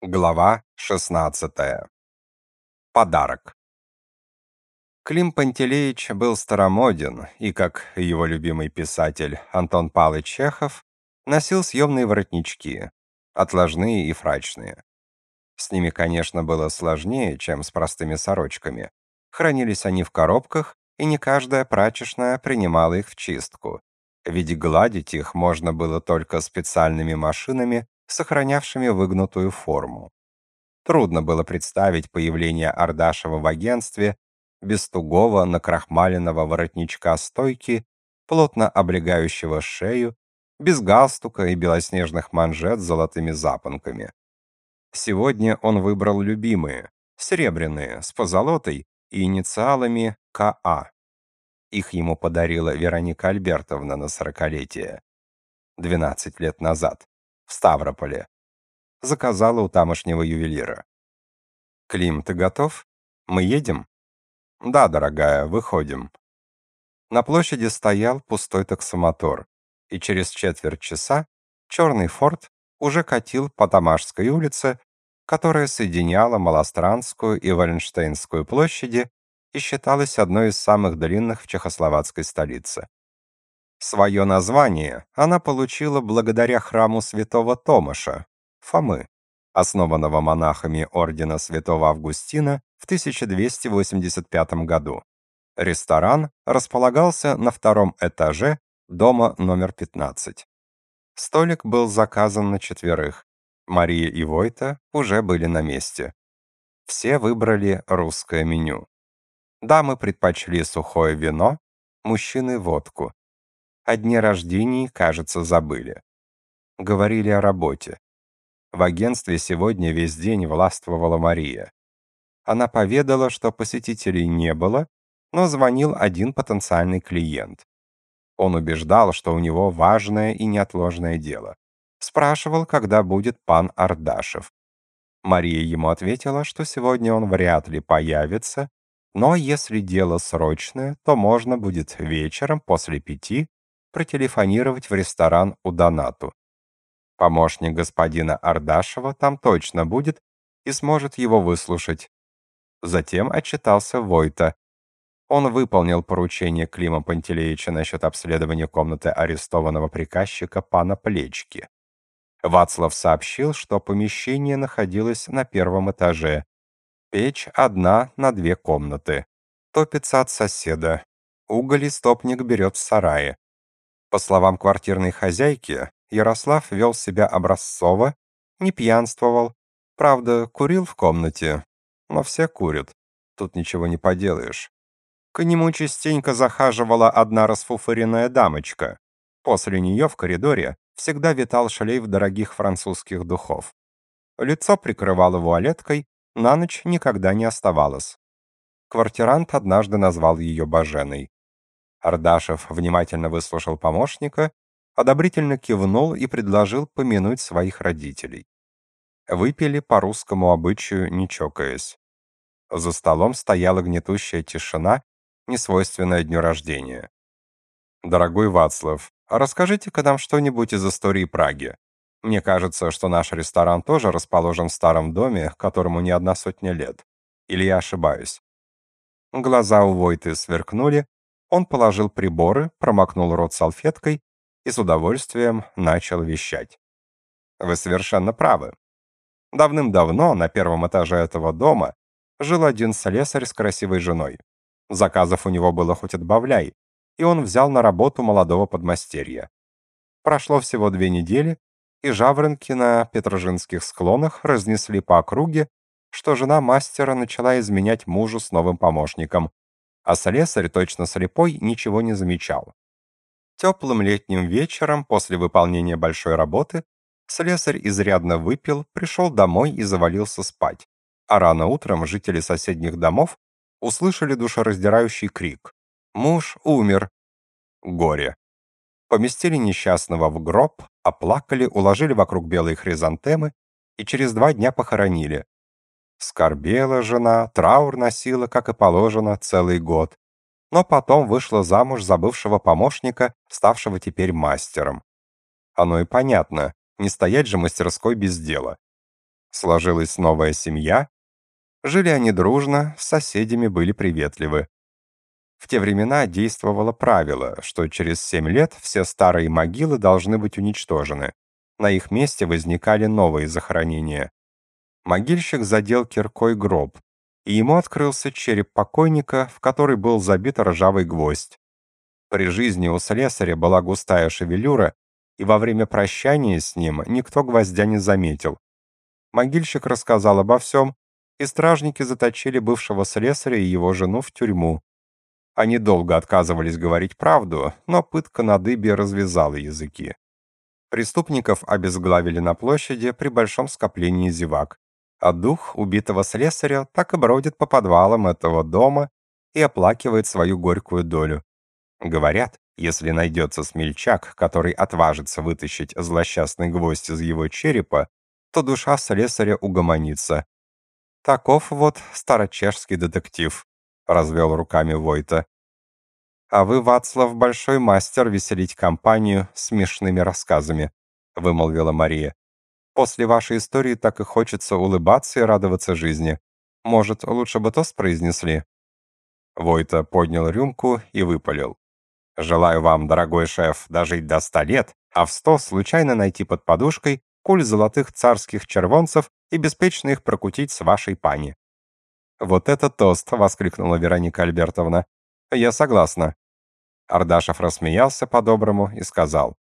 Глава 16. Подарок. Клим Пантелеич был старомоден и, как его любимый писатель Антон Павлович Чехов, носил съемные воротнички, отложные и фрачные. С ними, конечно, было сложнее, чем с простыми сорочками. Хранились они в коробках, и не каждая прачечная принимала их в чистку, ведь гладить их можно было только специальными машинами, сохранявшими выгнутую форму. Трудно было представить появление Ардашева в агентстве без тугого накрахмаленного воротничка стойки, плотно облегающего шею, без галстука и белоснежных манжет с золотыми запонками. Сегодня он выбрал любимые, серебряные, с позолотой и инициалами КА. Их ему подарила Вероника Альбертовна на сорокалетие. 12 лет назад в Ставрополе. Заказала у тамошнего ювелира. «Клим, ты готов? Мы едем?» «Да, дорогая, выходим». На площади стоял пустой таксомотор, и через четверть часа черный «Форд» уже катил по Тамашской улице, которая соединяла Малостранскую и Валенштейнскую площади и считалась одной из самых длинных в чехословацкой столице. Свое название она получила благодаря храму святого Томаша, Фомы, основанного монахами ордена святого Августина в 1285 году. Ресторан располагался на втором этаже дома номер 15. Столик был заказан на четверых. Мария и Войта уже были на месте. Все выбрали русское меню. Дамы предпочли сухое вино, мужчины — водку. О дне рождения, кажется, забыли. Говорили о работе. В агентстве сегодня весь день властвовала Мария. Она поведала, что посетителей не было, но звонил один потенциальный клиент. Он убеждал, что у него важное и неотложное дело. Спрашивал, когда будет пан Ардашев. Мария ему ответила, что сегодня он вряд ли появится, но если дело срочное, то можно будет вечером после пяти протелефонировать в ресторан у Донату. Помощник господина Ардашева там точно будет и сможет его выслушать. Затем отчитался Войта. Он выполнил поручение Клима Пантелеича насчет обследования комнаты арестованного приказчика пана Плечки. Вацлав сообщил, что помещение находилось на первом этаже. Печь одна на две комнаты. Топится от соседа. Уголь и стопник берет в сарае. По словам квартирной хозяйки, Ярослав вел себя образцово, не пьянствовал, правда, курил в комнате, но все курят, тут ничего не поделаешь. К нему частенько захаживала одна расфуфыренная дамочка. После нее в коридоре всегда витал шлейф дорогих французских духов. Лицо прикрывало вуалеткой, на ночь никогда не оставалось. Квартирант однажды назвал ее Баженой. Ардашев внимательно выслушал помощника, одобрительно кивнул и предложил помянуть своих родителей. Выпили по русскому обычаю, не чокаясь. За столом стояла гнетущая тишина, несвойственная дню рождения. «Дорогой Вацлав, а расскажите-ка нам что-нибудь из истории Праги. Мне кажется, что наш ресторан тоже расположен в старом доме, которому не одна сотня лет. Или я ошибаюсь?» Глаза у Войты сверкнули, он положил приборы, промокнул рот салфеткой и с удовольствием начал вещать. Вы совершенно правы. Давным-давно на первом этаже этого дома жил один слесарь с красивой женой. Заказов у него было хоть отбавляй, и он взял на работу молодого подмастерья. Прошло всего две недели, и жаворонки на Петрожинских склонах разнесли по округе, что жена мастера начала изменять мужу с новым помощником, а слесарь, точно слепой, ничего не замечал. Теплым летним вечером, после выполнения большой работы, слесарь изрядно выпил, пришел домой и завалился спать. А рано утром жители соседних домов услышали душераздирающий крик. «Муж умер!» Горе. Поместили несчастного в гроб, оплакали, уложили вокруг белой хризантемы и через два дня похоронили. Скорбела жена, траур носила, как и положено, целый год. Но потом вышла замуж за бывшего помощника, ставшего теперь мастером. Оно и понятно, не стоять же мастерской без дела. Сложилась новая семья. Жили они дружно, с соседями были приветливы. В те времена действовало правило, что через семь лет все старые могилы должны быть уничтожены. На их месте возникали новые захоронения. Могильщик задел киркой гроб, и ему открылся череп покойника, в который был забит ржавый гвоздь. При жизни у слесаря была густая шевелюра, и во время прощания с ним никто гвоздя не заметил. Могильщик рассказал обо всем, и стражники заточили бывшего слесаря и его жену в тюрьму. Они долго отказывались говорить правду, но пытка на дыбе развязала языки. Преступников обезглавили на площади при большом скоплении зевак, а дух убитого слесаря так и бродит по подвалам этого дома и оплакивает свою горькую долю. Говорят, если найдется смельчак, который отважится вытащить злосчастный гвоздь из его черепа, то душа слесаря угомонится. Таков вот старочешский детектив, развел руками Войта. А вы, Вацлав, большой мастер веселить компанию смешными рассказами, вымолвила Мария. После вашей истории так и хочется улыбаться и радоваться жизни. Может, лучше бы тост произнесли? Войта поднял рюмку и выпалил. Желаю вам, дорогой шеф, дожить до ста лет, а в сто случайно найти под подушкой куль золотых царских червонцев и беспечно их прокутить с вашей пани. «Вот это тост!» — воскликнула Вероника Альбертовна. «Я согласна». Ардашев рассмеялся по-доброму и сказал.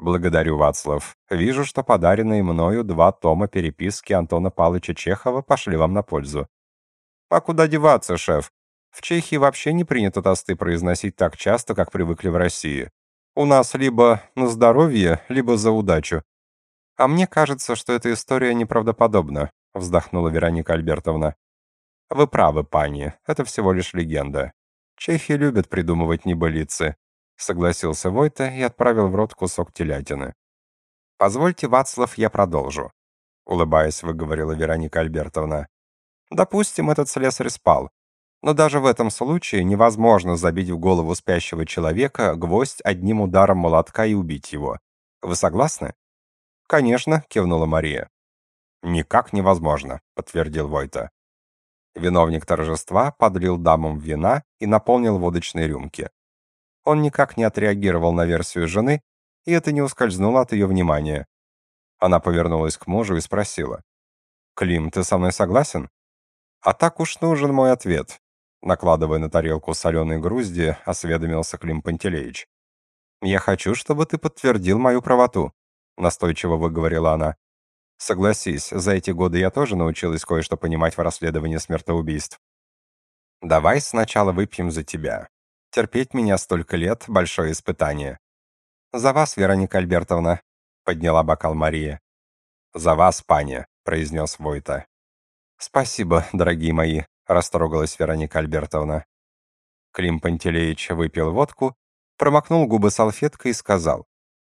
«Благодарю, Вацлав. Вижу, что подаренные мною два тома переписки Антона Павловича Чехова пошли вам на пользу». «А куда деваться, шеф? В Чехии вообще не принято тосты произносить так часто, как привыкли в России. У нас либо на здоровье, либо за удачу. А мне кажется, что эта история неправдоподобна, вздохнула Вероника Альбертовна. Вы правы, пани, это всего лишь легенда. Чехи любят придумывать небылицы, согласился Войта и отправил в рот кусок телятины. Позвольте, Вацлав, я продолжу, улыбаясь, выговорила Вероника Альбертовна. Допустим, этот слесарь спал. Но даже в этом случае невозможно забить в голову спящего человека гвоздь одним ударом молотка и убить его. Вы согласны? Конечно, кивнула Мария. Никак невозможно, подтвердил Войта. Виновник торжества подлил дамам вина и наполнил водочные рюмки. Он никак не отреагировал на версию жены, и это не ускользнуло от ее внимания. Она повернулась к мужу и спросила: "Клим, ты со мной согласен?" "А так уж нужен мой ответ. Накладывая на тарелку соленой грузди, осведомился Клим Пантелеич. «Я хочу, чтобы ты подтвердил мою правоту», — настойчиво выговорила она. «Согласись, за эти годы я тоже научилась кое-что понимать в расследовании смертоубийств. Давай сначала выпьем за тебя. Терпеть меня столько лет — большое испытание». «За вас, Вероника Альбертовна», — подняла бокал Мария. «За вас, паня», — произнес Войта. «Спасибо, дорогие мои», растрогалась Вероника Альбертовна. Клим Пантелеич выпил водку, промокнул губы салфеткой и сказал: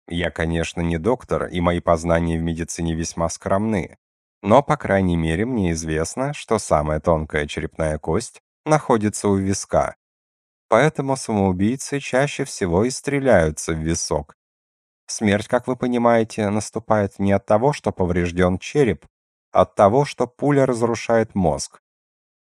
"Я, конечно, не доктор, и мои познания в медицине весьма скромны, но по крайней мере мне известно, что самая тонкая черепная кость находится у виска. Поэтому самоубийцы чаще всего и стреляются в висок. Смерть, как вы понимаете, наступает не от того, что поврежден череп, а от того, что пуля разрушает мозг.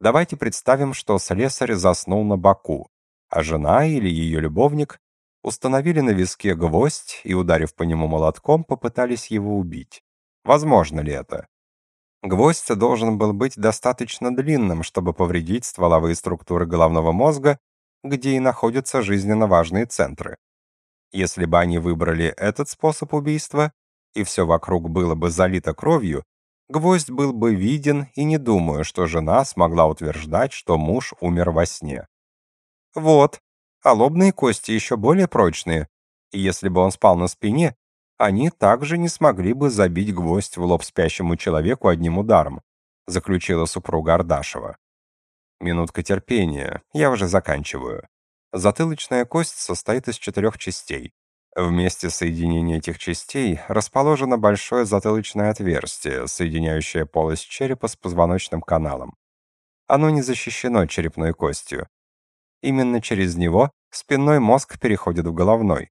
Давайте представим, что слесарь заснул на боку, а жена или ее любовник установили на виске гвоздь и, ударив по нему молотком, попытались его убить. Возможно ли это? Гвоздь должен был быть достаточно длинным, чтобы повредить стволовые структуры головного мозга, где и находятся жизненно важные центры. Если бы они выбрали этот способ убийства, и все вокруг было бы залито кровью, Гвоздь был бы виден, и не думаю, что жена смогла утверждать, что муж умер во сне. Вот, а лобные кости еще более прочные, и если бы он спал на спине, они также не смогли бы забить гвоздь в лоб спящему человеку одним ударом, заключила супруга Ардашева. Минутка терпения, я уже заканчиваю. Затылочная кость состоит из четырех частей. В месте соединения этих частей расположено большое затылочное отверстие, соединяющее полость черепа с позвоночным каналом. Оно не защищено черепной костью. Именно через него спинной мозг переходит в головной.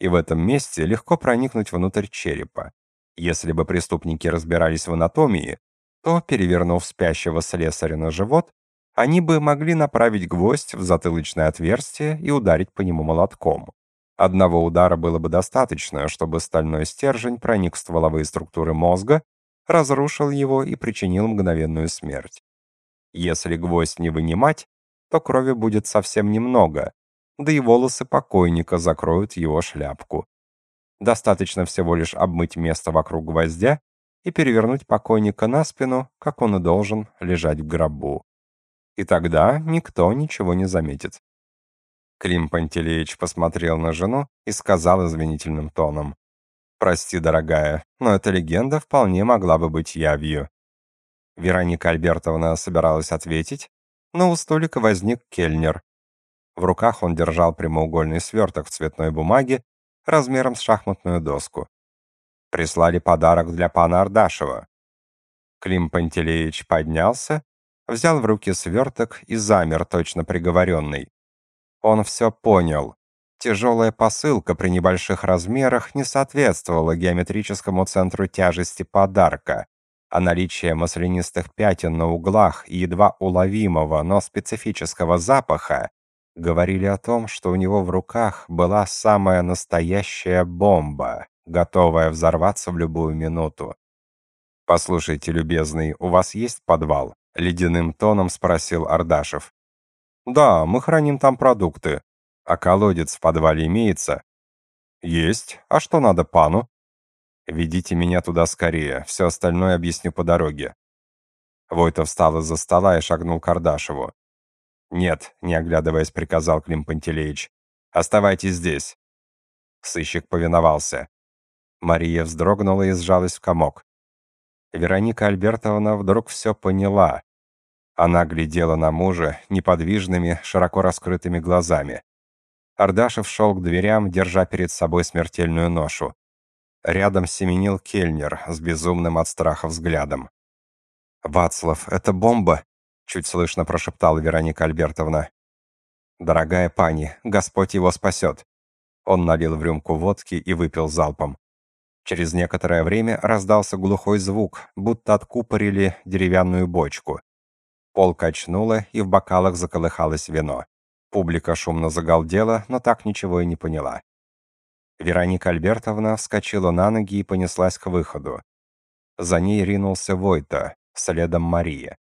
И в этом месте легко проникнуть внутрь черепа. Если бы преступники разбирались в анатомии, то, перевернув спящего слесаря на живот, они бы могли направить гвоздь в затылочное отверстие и ударить по нему молотком. Одного удара было бы достаточно, чтобы стальной стержень проник в стволовые структуры мозга, разрушил его и причинил мгновенную смерть. Если гвоздь не вынимать, то крови будет совсем немного, да и волосы покойника закроют его шляпку. Достаточно всего лишь обмыть место вокруг гвоздя и перевернуть покойника на спину, как он и должен лежать в гробу. И тогда никто ничего не заметит. Клим Пантелеич посмотрел на жену и сказал извинительным тоном. «Прости, дорогая, но эта легенда вполне могла бы быть явью». Вероника Альбертовна собиралась ответить, но у столика возник кельнер. В руках он держал прямоугольный сверток в цветной бумаге размером с шахматную доску. Прислали подарок для пана Ардашева. Клим Пантелеич поднялся, взял в руки сверток и замер, точно приговоренный. Он все понял. Тяжелая посылка при небольших размерах не соответствовала геометрическому центру тяжести подарка, а наличие маслянистых пятен на углах и едва уловимого, но специфического запаха говорили о том, что у него в руках была самая настоящая бомба, готовая взорваться в любую минуту. «Послушайте, любезный, у вас есть подвал?» — ледяным тоном спросил Ардашев. «Да, мы храним там продукты. А колодец в подвале имеется?» «Есть. А что надо пану?» «Ведите меня туда скорее, все остальное объясню по дороге». Войтов встал из-за стола и шагнул к Ардашеву. «Нет», — не оглядываясь, приказал Клим Пантелеич. «Оставайтесь здесь». Сыщик повиновался. Мария вздрогнула и сжалась в комок. Вероника Альбертовна вдруг все поняла. Она глядела на мужа неподвижными, широко раскрытыми глазами. Ардашев шел к дверям, держа перед собой смертельную ношу. Рядом семенил Кельнер с безумным от страха взглядом. «Вацлав, это бомба!» — чуть слышно прошептала Вероника Альбертовна. «Дорогая пани, Господь его спасет!» Он налил в рюмку водки и выпил залпом. Через некоторое время раздался глухой звук, будто откупорили деревянную бочку. Пол качнуло, и в бокалах заколыхалось вино. Публика шумно загалдела, но так ничего и не поняла. Вероника Альбертовна вскочила на ноги и понеслась к выходу. За ней ринулся Войта, следом Мария.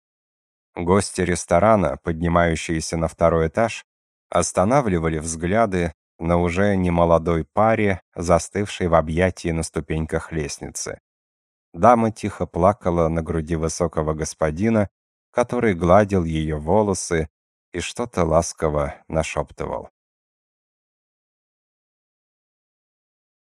Гости ресторана, поднимающиеся на второй этаж, останавливали взгляды на уже немолодой паре, застывшей в объятии на ступеньках лестницы. Дама тихо плакала на груди высокого господина, который гладил ее волосы и что-то ласково нашептывал.